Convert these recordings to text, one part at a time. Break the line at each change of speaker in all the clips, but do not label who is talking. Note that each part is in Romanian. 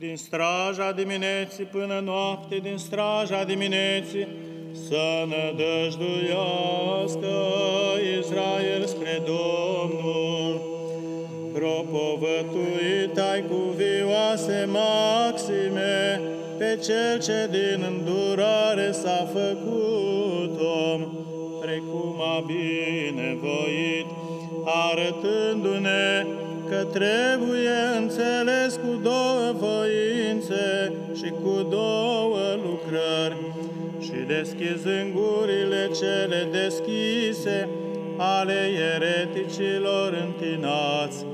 din straja dimineții până noapte, din straja dimineții, să nădăjduiască Israel spre Domnul. Propovătuit ai cu vioase maxime, pe cel ce din îndurare s-a făcut om, precum a binevoit, arătându-ne că trebuie înțeles cu două voințe și cu două lucrări și deschizând gurile cele deschise ale ereticilor întinați,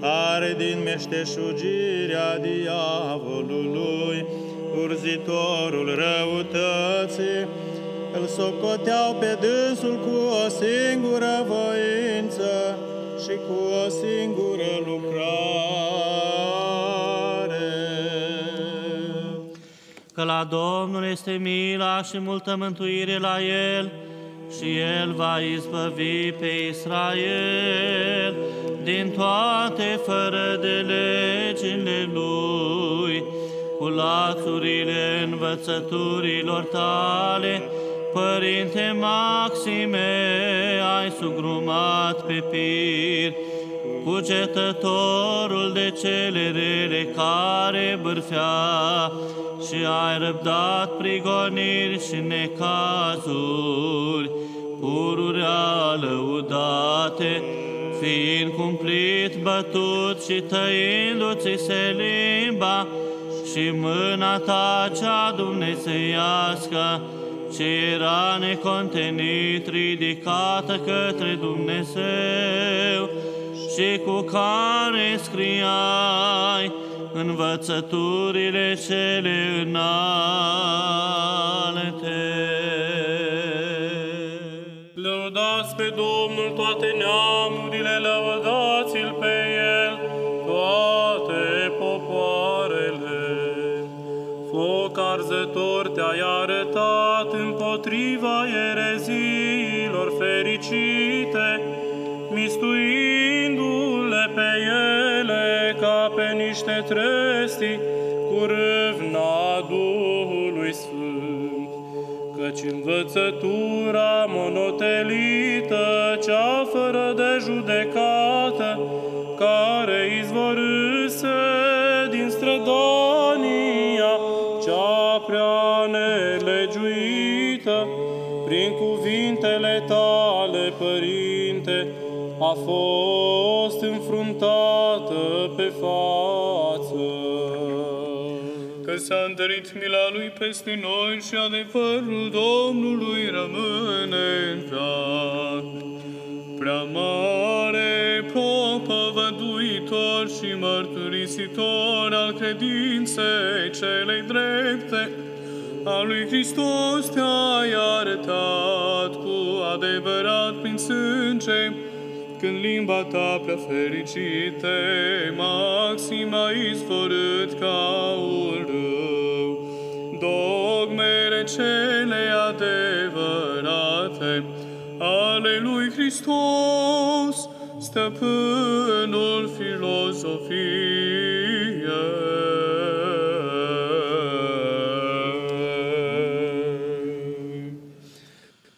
care din meșteșugirea diavolului, urzitorul răutății, îl socoteau pe dânsul cu o singură voință și cu o singură lucrare.
La Domnul este mila și multă mântuire la El, și El va izbăvi pe Israel din toate fără de legile Lui, cu lacurile învățăturilor tale, Părinte Maxime, ai sugrumat pe pir, cugetătorul de cele rele care bârfea și ai răbdat prigoniri și necazuri, pururea lăudate, fiind cumplit bătut și tăindu-ți se limba și mâna ta cea dumnezeiască, ce era necontenit ridicată către Dumnezeu și cu care scriai învățăturile cele înalte.
Lăudați pe Domnul toate neamurile, lăudați-L pe El, toate popoarele. Foc arzător te-ai arătat împotriva ereziilor fericite, mistuindu-le pe ele ca pe niște trestii cu râvna Duhului Sfânt. Căci învățătura monotelită, cea fără de judecată, care izvorâse din strădania, cea prea nelegiuită, prin cuvintele tale, Părinte, a fost înfruntată pe față. Că s-a întărit mila Lui peste noi și adevărul Domnului rămâne în veac. Prea mare, propovăduitor și mărturisitor al credinței celei drepte, a lui Hristos te-ai arătat cu adevărat prin sânge, când limba ta prea fericite, maxim a izvorât ca un râu. Dogmele cele adevărate ale lui Hristos, stăpânul filozofiei,